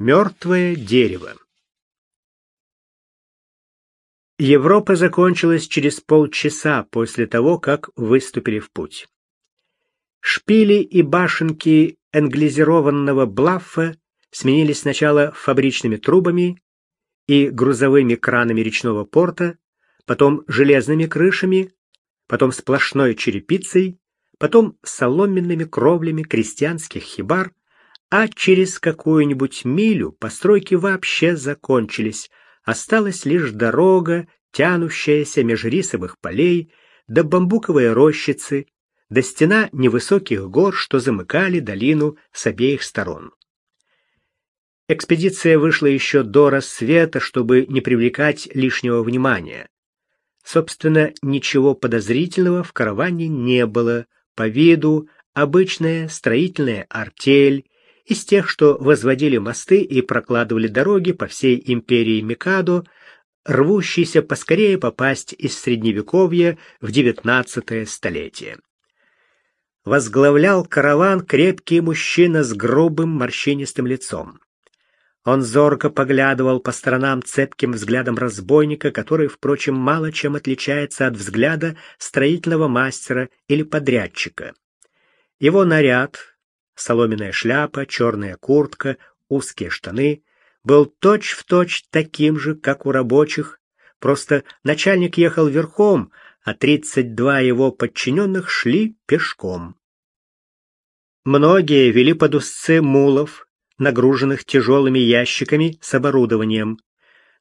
Мертвое дерево. Европа закончилась через полчаса после того, как выступили в путь. Шпили и башенки англизированного блаффа сменились сначала фабричными трубами и грузовыми кранами речного порта, потом железными крышами, потом сплошной черепицей, потом соломенными кровлями крестьянских хибар, а через какую-нибудь милю постройки вообще закончились, осталась лишь дорога, тянущаяся меж рисовых полей, до бамбуковой рощицы, до стена невысоких гор, что замыкали долину с обеих сторон. Экспедиция вышла еще до рассвета, чтобы не привлекать лишнего внимания. Собственно, ничего подозрительного в караване не было. По виду обычная строительная артель, из тех, что возводили мосты и прокладывали дороги по всей империи Микадо, рвущийся поскорее попасть из Средневековья в девятнадцатое столетие. Возглавлял караван крепкий мужчина с грубым морщинистым лицом. Он зорко поглядывал по сторонам цепким взглядом разбойника, который, впрочем, мало чем отличается от взгляда строительного мастера или подрядчика. Его наряд, соломенная шляпа, черная куртка, узкие штаны, был точь-в-точь точь таким же, как у рабочих, просто начальник ехал верхом, а 32 его подчиненных шли пешком. Многие вели под узцы мулов, нагруженных тяжелыми ящиками с оборудованием.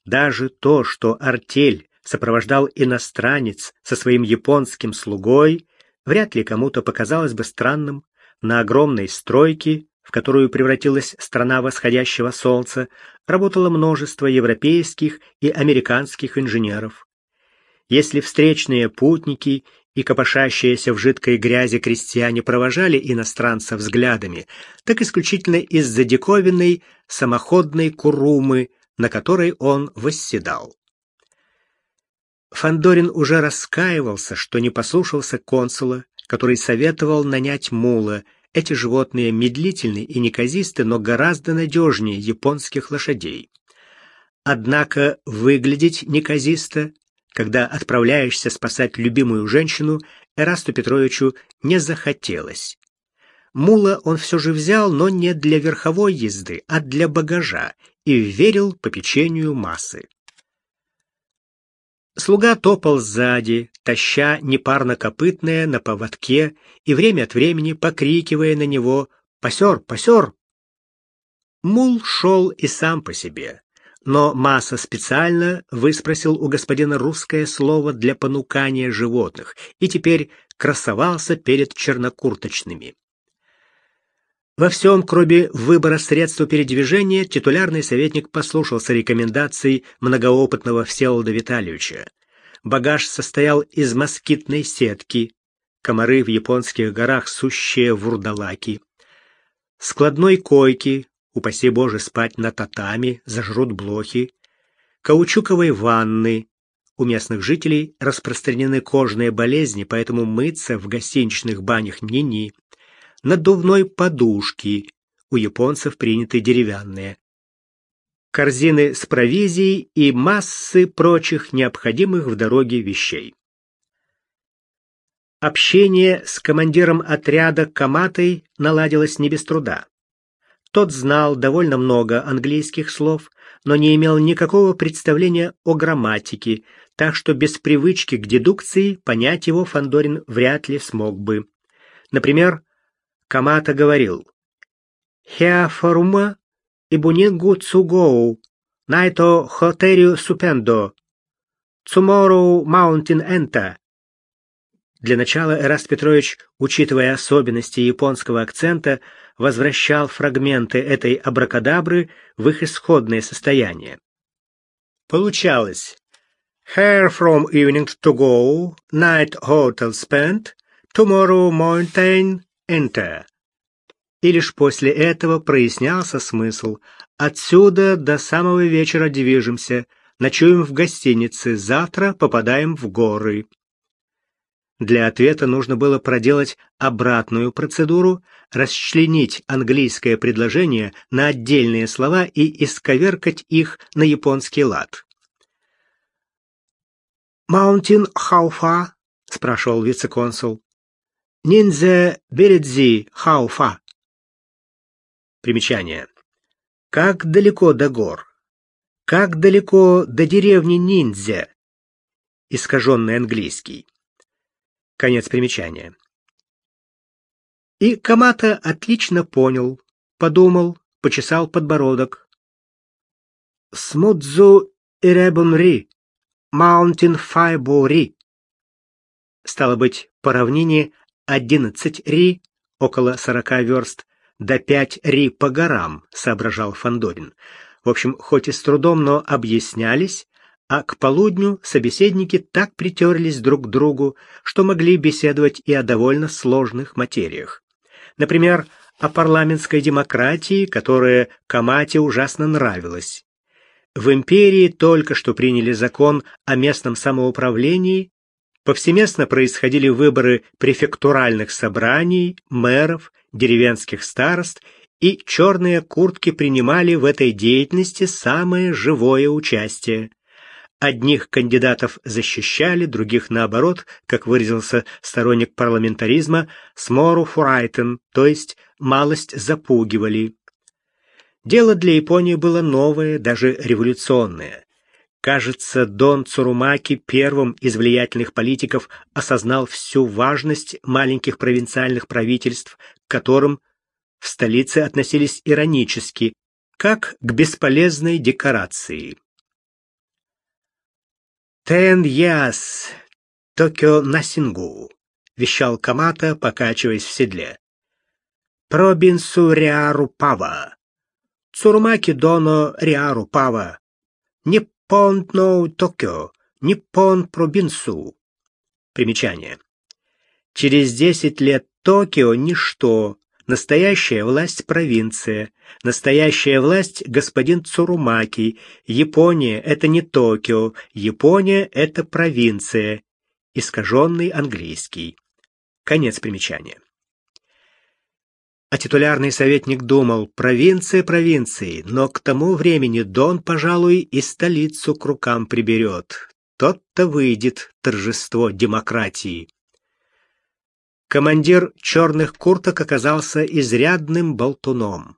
Даже то, что артель сопровождал иностранец со своим японским слугой, вряд ли кому-то показалось бы странным, на огромной стройке, в которую превратилась страна восходящего солнца, работало множество европейских и американских инженеров. Если встречные путники и копошащиеся в жидкой грязи крестьяне провожали иностранца взглядами, так исключительно из-за диковинной самоходной курумы, на которой он восседал. Фандорин уже раскаивался, что не послушался консула который советовал нанять мула. Эти животные медлительны и неказисты, но гораздо надежнее японских лошадей. Однако выглядеть неказисто, когда отправляешься спасать любимую женщину, Эрасту Петровичу не захотелось. Мула он все же взял, но не для верховой езды, а для багажа, и верил попечению массы. Слуга топал сзади, таща непарно-копытное на поводке и время от времени покрикивая на него «Пасер! Пасер!». Мул шел и сам по себе, но Масса специально выспросил у господина русское слово для понукания животных и теперь красовался перед чернокурточными. Во всем, кроме выбора средств передвижения, титулярный советник послушался рекомендаций многоопытного Всеволода Витальевича. Багаж состоял из москитной сетки, комары в японских горах сущие вурдалаки, складной койки, упаси Боже спать на татами, зажрут блохи, каучуковой ванны, у местных жителей распространены кожные болезни, поэтому мыться в гостиничных банях ни-ни надувной подушки, у японцев приняты деревянные, корзины с провизией и массы прочих необходимых в дороге вещей. Общение с командиром отряда Каматой наладилось не без труда. Тот знал довольно много английских слов, но не имел никакого представления о грамматике, так что без привычки к дедукции понять его Фандорин вряд ли смог бы. Например, Камата говорил «Хеафорума и бунингу цугоу, найто хотерио супендо, цумороу маунтин энта». Для начала Эраст Петрович, учитывая особенности японского акцента, возвращал фрагменты этой абракадабры в их исходное состояние. Получалось Hair from evening to go, night hotel spent, tomorrow mountain enter. И лишь после этого прояснялся смысл. Отсюда до самого вечера движемся, ночуем в гостинице, завтра попадаем в горы. Для ответа нужно было проделать обратную процедуру, расчленить английское предложение на отдельные слова и исковеркать их на японский лад. «Маунтин хауфа?» — спрашивал вице-консул. «Ниндзе бередзи хауфа?» Примечание. «Как далеко до гор? Как далеко до деревни Ниндзя?» Искаженный английский. Конец примечания. И Камата отлично понял, подумал, почесал подбородок. «Смудзу иребунри, маунтин файбури». Стало быть, по равнине одиннадцать ри, около сорока верст, до пять ри по горам, соображал Фандорин. В общем, хоть и с трудом, но объяснялись, а к полудню собеседники так притерлись друг к другу, что могли беседовать и о довольно сложных материях. Например, о парламентской демократии, которая Камате ужасно нравилась. В империи только что приняли закон о местном самоуправлении, повсеместно происходили выборы префектуральных собраний, мэров, деревенских старост, и черные куртки принимали в этой деятельности самое живое участие. Одних кандидатов защищали, других, наоборот, как выразился сторонник парламентаризма, смору фурайтен, то есть малость запугивали. Дело для Японии было новое, даже революционное. Кажется, Дон Цурумаки первым из влиятельных политиков осознал всю важность маленьких провинциальных правительств, к которым в столице относились иронически, как к бесполезной декорации. «Тен яс, Токио Насингу», — вещал Камата, покачиваясь в седле. «Пробинсу Риару Пава, Цурмаки Доно Риару Пава, Ниппон но Токио, Ниппон Пробинсу». Примечание. Через десять лет Токио — ничто, Настоящая власть провинция, настоящая власть господин Цурумаки. Япония это не Токио, Япония это провинция. Искаженный английский. Конец примечания. А титулярный советник думал, провинция провинции, но к тому времени Дон, пожалуй, и столицу к рукам приберет. Тот-то выйдет торжество демократии. Командир черных курток оказался изрядным болтуном.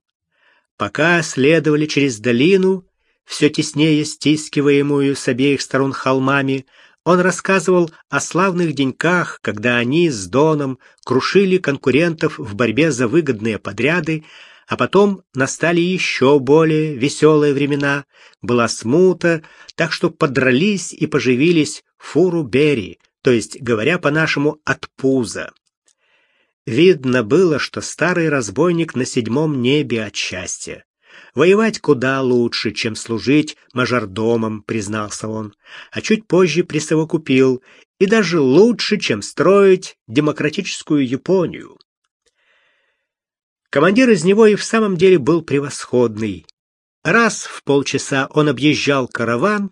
Пока следовали через долину, все теснее стискиваемую с обеих сторон холмами, он рассказывал о славных деньках, когда они с Доном крушили конкурентов в борьбе за выгодные подряды, а потом настали еще более веселые времена, была смута, так что подрались и поживились фуру Бери, то есть, говоря по-нашему, от пуза. Видно было, что старый разбойник на седьмом небе от счастья. Воевать куда лучше, чем служить мажордомом, признался он, а чуть позже присовокупил, и даже лучше, чем строить демократическую Японию. Командир из него и в самом деле был превосходный. Раз в полчаса он объезжал караван,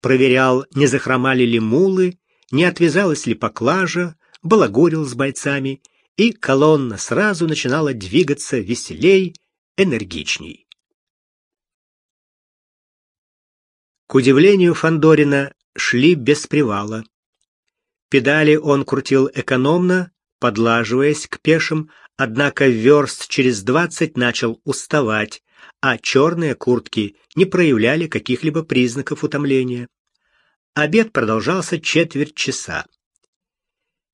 проверял, не захромали ли мулы, не отвязалась ли поклажа, балагурил с бойцами — и колонна сразу начинала двигаться веселей, энергичней. К удивлению Фандорина шли без привала. Педали он крутил экономно, подлаживаясь к пешим, однако верст через двадцать начал уставать, а черные куртки не проявляли каких-либо признаков утомления. Обед продолжался четверть часа.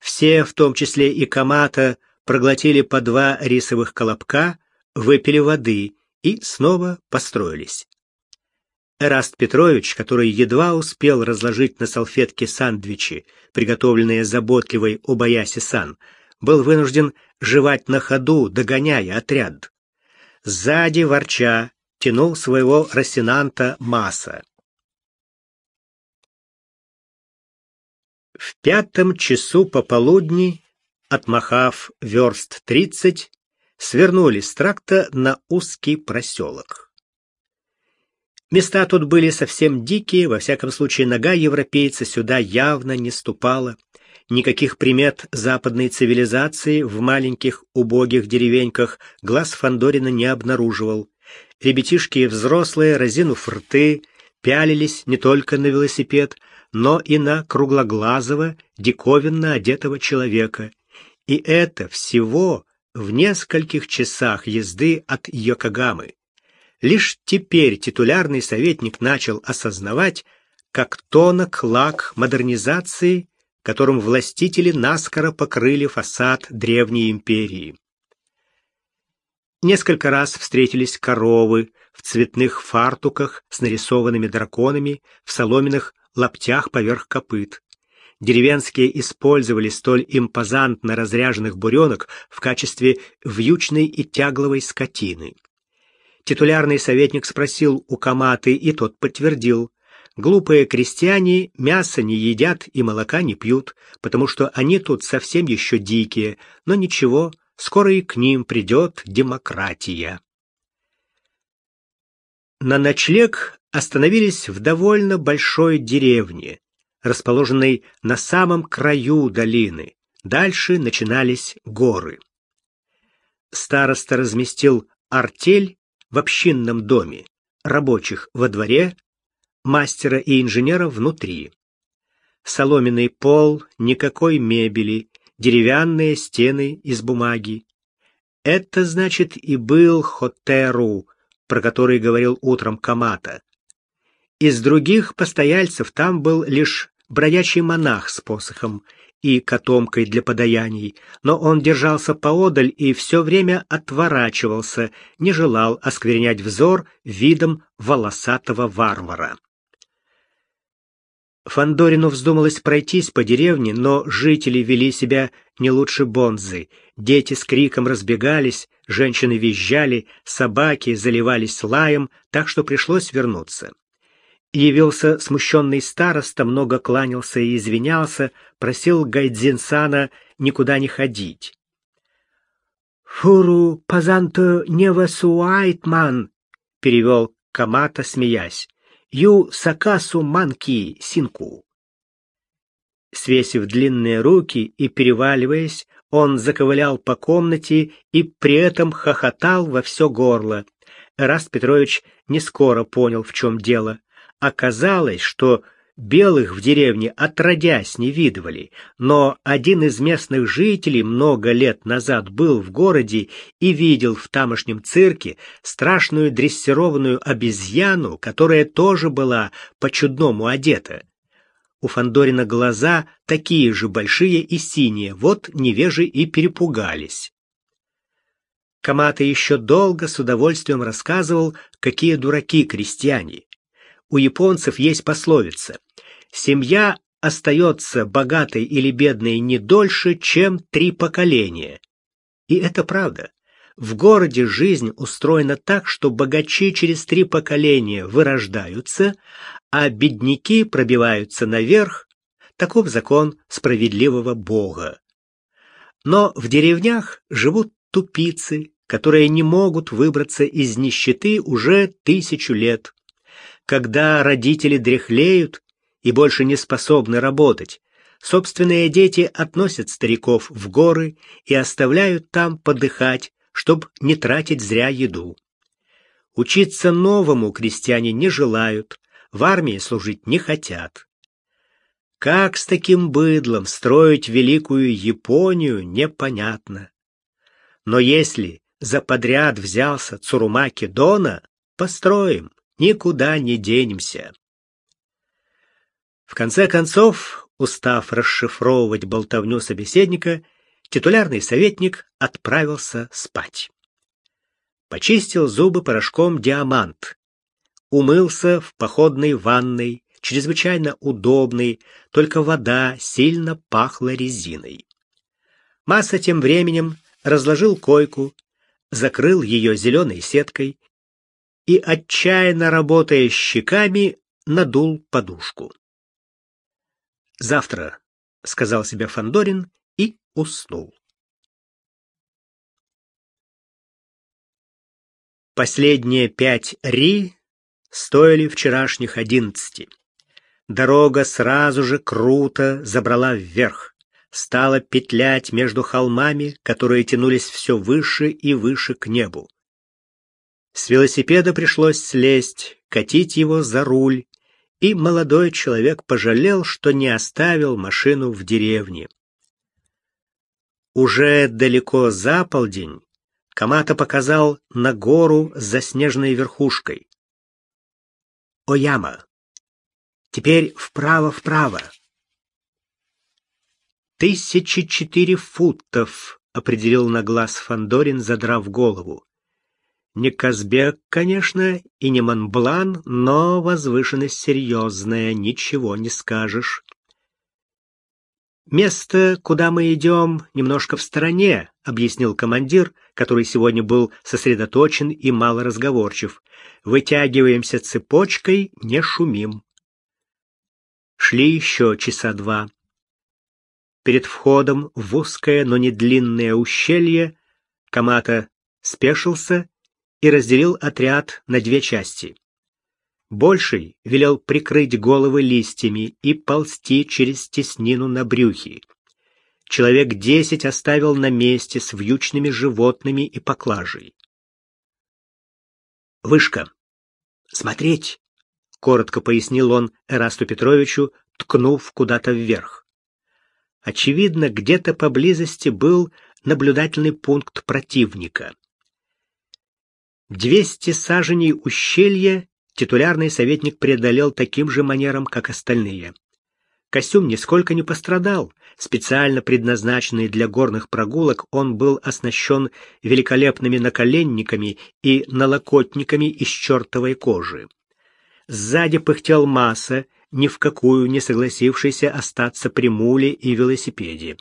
Все, в том числе и Камата, проглотили по два рисовых колобка, выпили воды и снова построились. Эраст Петрович, который едва успел разложить на салфетке сандвичи, приготовленные заботливой Обаяси-сан, был вынужден жевать на ходу, догоняя отряд. Сзади, ворча, тянул своего рассенанта Маса. В пятом часу пополудни, отмахав верст тридцать, свернули с тракта на узкий проселок. Места тут были совсем дикие, во всяком случае нога европейца сюда явно не ступала. Никаких примет западной цивилизации в маленьких убогих деревеньках глаз Фандорина не обнаруживал. Ребятишки и взрослые, разинув рты, пялились не только на велосипед, но и на круглоглазого, диковинно одетого человека. И это всего в нескольких часах езды от Йокогамы. Лишь теперь титулярный советник начал осознавать, как тонок лак модернизации, которым властители наскоро покрыли фасад древней империи. Несколько раз встретились коровы в цветных фартуках с нарисованными драконами, в соломенных лаптях поверх копыт. Деревенские использовали столь импозантно разряженных буренок в качестве вьючной и тягловой скотины. Титулярный советник спросил у Каматы, и тот подтвердил. Глупые крестьяне мясо не едят и молока не пьют, потому что они тут совсем еще дикие, но ничего, скоро и к ним придет демократия. На ночлег остановились в довольно большой деревне, расположенной на самом краю долины. Дальше начинались горы. Староста разместил артель в общинном доме, рабочих во дворе, мастера и инженера внутри. Соломенный пол, никакой мебели, деревянные стены из бумаги. Это, значит, и был Хотеру, про который говорил утром Камата. Из других постояльцев там был лишь бродячий монах с посохом и котомкой для подаяний, но он держался поодаль и все время отворачивался, не желал осквернять взор видом волосатого варвара. Фандорину вздумалось пройтись по деревне, но жители вели себя не лучше бонзы. Дети с криком разбегались, женщины визжали, собаки заливались лаем, так что пришлось вернуться. Явился смущенный староста, много кланялся и извинялся, просил Гайдзинсана никуда не ходить. «Фуру пазанто невасуайтман», — перевел Камата, смеясь. Ю Сакасу Манки Синку. Свесив длинные руки и переваливаясь, он заковылял по комнате и при этом хохотал во все горло. Раст Петрович не скоро понял, в чем дело. Оказалось, что Белых в деревне отродясь не видывали, но один из местных жителей много лет назад был в городе и видел в тамошнем цирке страшную дрессированную обезьяну, которая тоже была по-чудному одета. У Фандорина глаза такие же большие и синие, вот невежи и перепугались. Камата еще долго с удовольствием рассказывал, какие дураки крестьяне. У японцев есть пословица Семья остается богатой или бедной не дольше, чем три поколения. И это правда. В городе жизнь устроена так, что богачи через три поколения вырождаются, а бедняки пробиваются наверх. Таков закон справедливого Бога. Но в деревнях живут тупицы, которые не могут выбраться из нищеты уже тысячу лет. Когда родители дряхлеют, и больше не способны работать. Собственные дети относят стариков в горы и оставляют там подыхать, чтобы не тратить зря еду. Учиться новому крестьяне не желают, в армии служить не хотят. Как с таким быдлом строить великую Японию, непонятно. Но если за подряд взялся Цурумаки Дона, построим, никуда не денемся. В конце концов, устав расшифровывать болтовню собеседника, титулярный советник отправился спать. Почистил зубы порошком диамант. Умылся в походной ванной, чрезвычайно удобной, только вода сильно пахла резиной. Масса тем временем разложил койку, закрыл ее зеленой сеткой и, отчаянно работая щеками, надул подушку. Завтра, сказал себе Фандорин и уснул. Последние пять ри стоили вчерашних одиннадцати. Дорога сразу же круто забрала вверх. стала петлять между холмами, которые тянулись все выше и выше к небу. С велосипеда пришлось слезть, катить его за руль, и молодой человек пожалел, что не оставил машину в деревне. Уже далеко за полдень Камата показал на гору с заснеженной верхушкой. Ояма. Теперь вправо-вправо. Тысячи четыре футов, определил на глаз Фандорин, задрав голову. Не Казбек, конечно, и не Монблан, но возвышенность серьезная, ничего не скажешь. Место, куда мы идем, немножко в стороне, объяснил командир, который сегодня был сосредоточен и мало разговорчив. Вытягиваемся цепочкой, не шумим. Шли еще часа два. Перед входом в узкое, но не длинное ущелье Камата спешился и разделил отряд на две части. Больший велел прикрыть головы листьями и ползти через теснину на брюхе. Человек десять оставил на месте с вьючными животными и поклажей. «Вышка! Смотреть!» — коротко пояснил он Эрасту Петровичу, ткнув куда-то вверх. Очевидно, где-то поблизости был наблюдательный пункт противника. Двести саженей ущелья титулярный советник преодолел таким же манером, как остальные. Костюм нисколько не пострадал. Специально предназначенный для горных прогулок, он был оснащен великолепными наколенниками и налокотниками из чертовой кожи. Сзади пыхтел масса, ни в какую не согласившийся остаться при муле и велосипеде.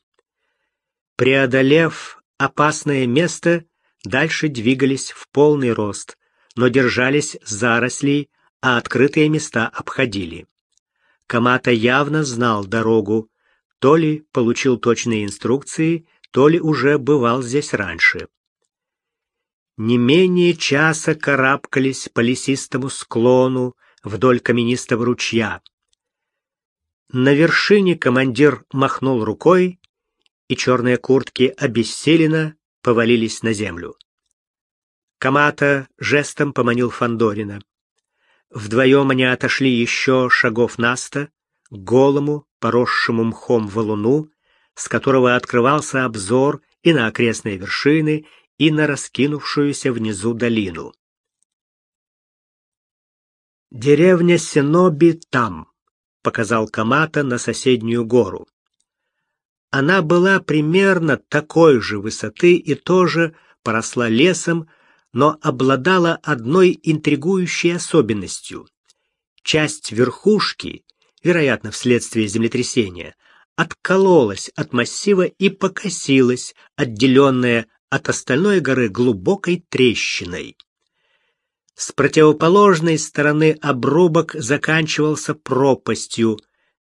Преодолев опасное место, Дальше двигались в полный рост, но держались зарослей, а открытые места обходили. Камата явно знал дорогу, то ли получил точные инструкции, то ли уже бывал здесь раньше. Не менее часа карабкались по лесистому склону вдоль каменистого ручья. На вершине командир махнул рукой, и черные куртки обессиленно повалились на землю. Камата жестом поманил Фандорина. Вдвоем они отошли еще шагов наста к голому, поросшему мхом валуну, с которого открывался обзор и на окрестные вершины, и на раскинувшуюся внизу долину. «Деревня Синоби там», — показал Камата на соседнюю гору. Она была примерно такой же высоты и тоже поросла лесом, но обладала одной интригующей особенностью. Часть верхушки, вероятно, вследствие землетрясения, откололась от массива и покосилась, отделенная от остальной горы глубокой трещиной. С противоположной стороны обрубок заканчивался пропастью.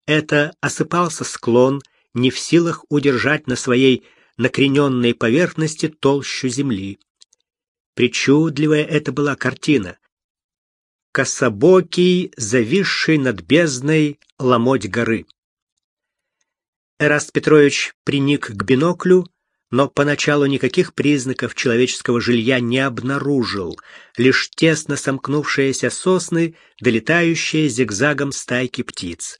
Это осыпался склон, не в силах удержать на своей накрененной поверхности толщу земли. Причудливая это была картина. Кособокий, зависший над бездной ломоть горы. Эраст Петрович приник к биноклю, но поначалу никаких признаков человеческого жилья не обнаружил, лишь тесно сомкнувшиеся сосны, долетающие зигзагом стайки птиц.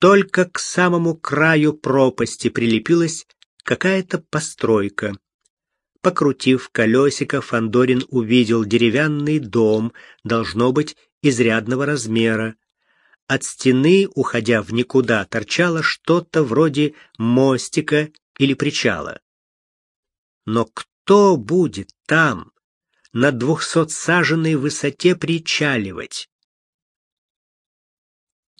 Только к самому краю пропасти прилепилась какая-то постройка. Покрутив колесико, Фандорин увидел деревянный дом, должно быть, изрядного размера. От стены, уходя в никуда, торчало что-то вроде мостика или причала. Но кто будет там, на двухсотсаженной высоте причаливать?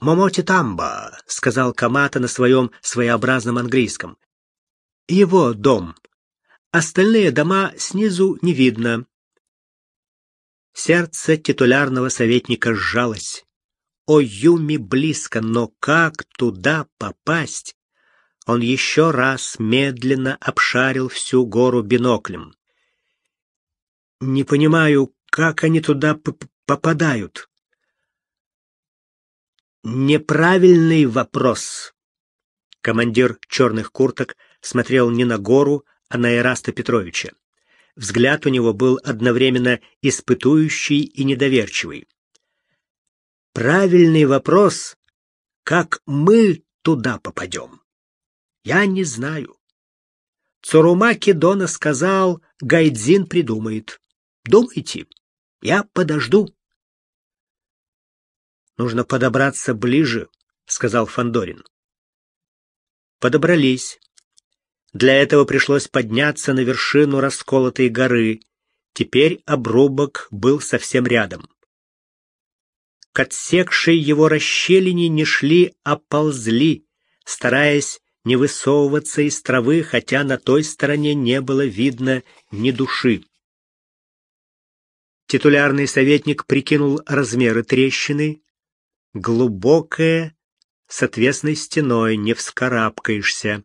«Момоти Тамба», — сказал Камата на своем своеобразном английском. «Его дом. Остальные дома снизу не видно». Сердце титулярного советника сжалось. О, Юми близко, но как туда попасть? Он еще раз медленно обшарил всю гору биноклем. «Не понимаю, как они туда попадают?» Неправильный вопрос. Командир черных курток смотрел не на гору, а на Ираста Петровича. Взгляд у него был одновременно испытующий и недоверчивый. Правильный вопрос, как мы туда попадем? Я не знаю. Цурумаки Дона сказал, Гайдзин придумает. Думайте, я подожду. Нужно подобраться ближе, сказал Фандорин. Подобрались. Для этого пришлось подняться на вершину расколотой горы. Теперь обрубок был совсем рядом. К отсекшей его расщелине не шли, а ползли, стараясь не высовываться из травы, хотя на той стороне не было видно ни души. Титулярный советник прикинул размеры трещины. Глубокая, с отвесной стеной не вскарабкаешься.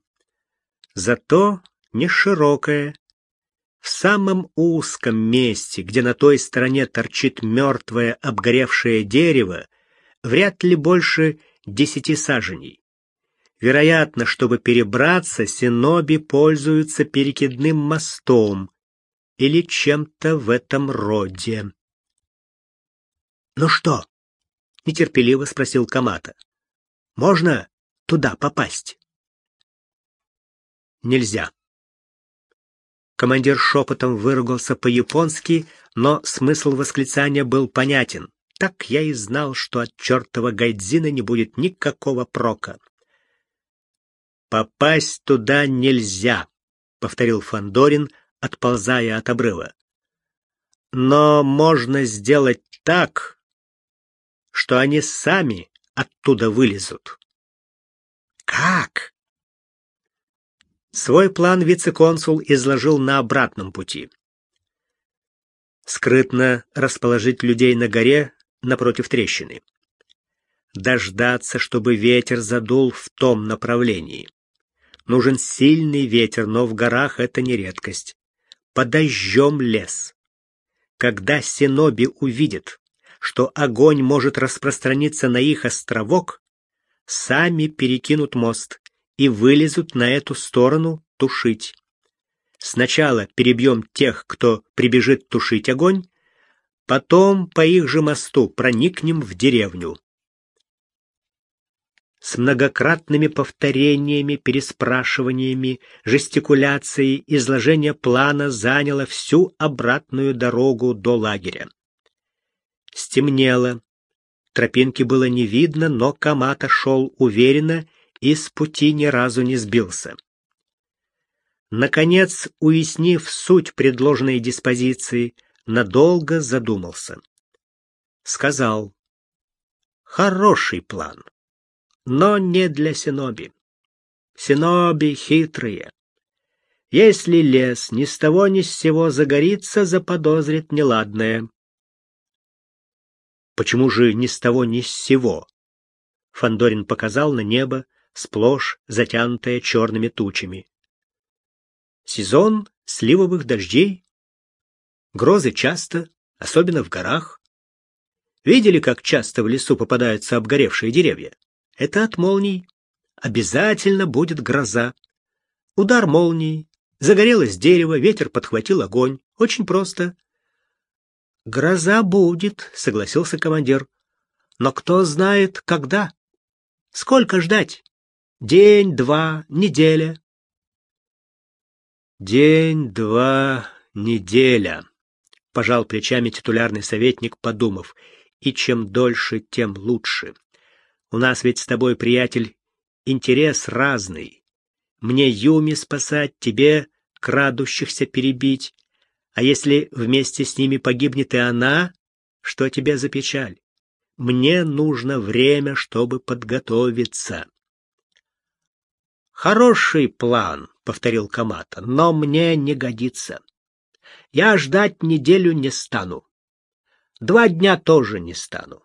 Зато не широкая. В самом узком месте, где на той стороне торчит мертвое обгоревшее дерево, вряд ли больше десяти саженей. Вероятно, чтобы перебраться, синоби пользуются перекидным мостом или чем-то в этом роде. «Ну что?» — нетерпеливо спросил Камата. «Можно туда попасть?» «Нельзя». Командир шепотом выругался по-японски, но смысл восклицания был понятен. Так я и знал, что от чертова гайдзина не будет никакого прока. «Попасть туда нельзя», — повторил Фандорин, отползая от обрыва. «Но можно сделать так, что они сами оттуда вылезут». «Как?» Свой план вице-консул изложил на обратном пути. Скрытно расположить людей на горе напротив трещины. Дождаться, чтобы ветер задул в том направлении. Нужен сильный ветер, но в горах это не редкость. Подожжем лес. Когда синоби увидят, что огонь может распространиться на их островок, сами перекинут мост и вылезут на эту сторону тушить. Сначала перебьем тех, кто прибежит тушить огонь, потом по их же мосту проникнем в деревню с многократными повторениями, переспрашиваниями, жестикуляцией изложение плана заняло всю обратную дорогу до лагеря. Стемнело. Тропинки было не видно, но Камата шел уверенно и с пути ни разу не сбился. Наконец, уяснив суть предложенной диспозиции, надолго задумался. Сказал, «Хороший план» но не для синоби. Синоби хитрые. Если лес ни с того ни с сего загорится, заподозрит неладное. Почему же ни с того ни с сего? Фандорин показал на небо, сплошь затянутое черными тучами. Сезон сливовых дождей. Грозы часто, особенно в горах. Видели, как часто в лесу попадаются обгоревшие деревья? Это от молний. Обязательно будет гроза. Удар молнии. Загорелось дерево, ветер подхватил огонь. Очень просто. Гроза будет, согласился командир. Но кто знает, когда? Сколько ждать? День, два, неделя. День, два, неделя, пожал плечами титулярный советник, подумав, и чем дольше, тем лучше. У нас ведь с тобой, приятель, интерес разный. Мне Юми спасать, тебе крадущихся перебить. А если вместе с ними погибнет и она, что тебе за печаль? Мне нужно время, чтобы подготовиться. Хороший план, повторил Камата, но мне не годится. Я ждать неделю не стану. Два дня тоже не стану.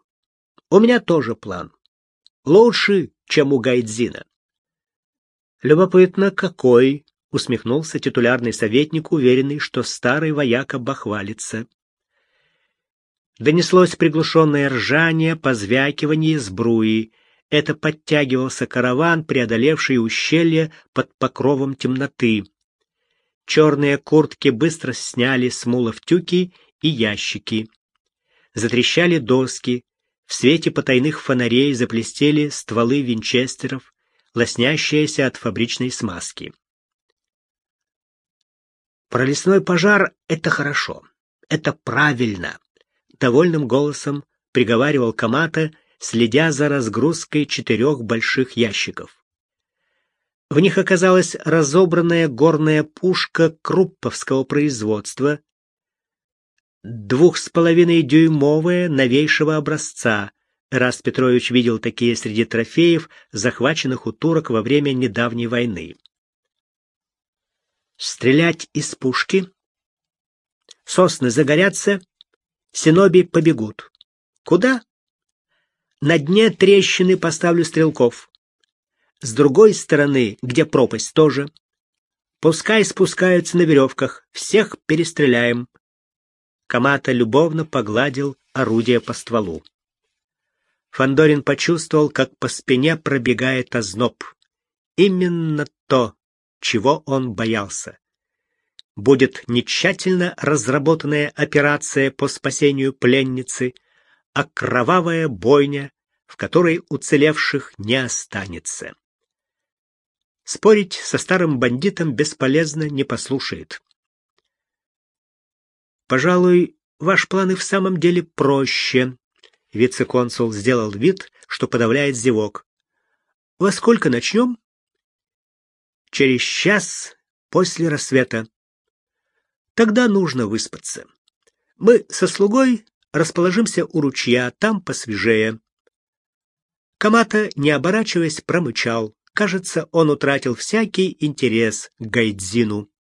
У меня тоже план. Лучше, чем у Гайдзина. Любопытно, какой, усмехнулся титулярный советник, уверенный, что старый вояка бахвалится. Донеслось приглушенное ржание, позвякивание сбруи. Это подтягивался караван, преодолевший ущелье под покровом темноты. Черные куртки быстро сняли с мулов тюки и ящики. Затрещали доски, в свете потайных фонарей заплестели стволы винчестеров, лоснящиеся от фабричной смазки. Пролесной пожар — это хорошо, это правильно, — довольным голосом приговаривал Камата, следя за разгрузкой четырех больших ящиков. В них оказалась разобранная горная пушка крупповского производства, двух с половиной дюймовая новейшего образца. Раз Петрович видел такие среди трофеев, захваченных у турок во время недавней войны. Стрелять из пушки. Сосны загорятся, синоби побегут. Куда? На дне трещины поставлю стрелков. С другой стороны, где пропасть, тоже. Пускай спускаются на веревках, всех перестреляем. Камата любовно погладил орудие по стволу. Фандорин почувствовал, как по спине пробегает озноб. Именно то, чего он боялся. Будет не тщательно разработанная операция по спасению пленницы, а кровавая бойня, в которой уцелевших не останется. Спорить со старым бандитом бесполезно, не послушает. Пожалуй, ваш план и в самом деле проще. Вице-консул сделал вид, что подавляет зевок. Во сколько начнем? Через час после рассвета. Тогда нужно выспаться. Мы со слугой расположимся у ручья, там посвежее. Камата, не оборачиваясь, промычал. Кажется, он утратил всякий интерес к Гайдзину.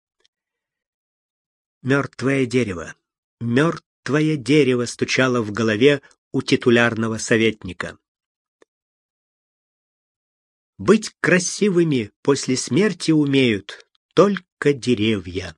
Мертвое дерево, мертвое дерево стучало в голове у титулярного советника. Быть красивыми после смерти умеют только деревья.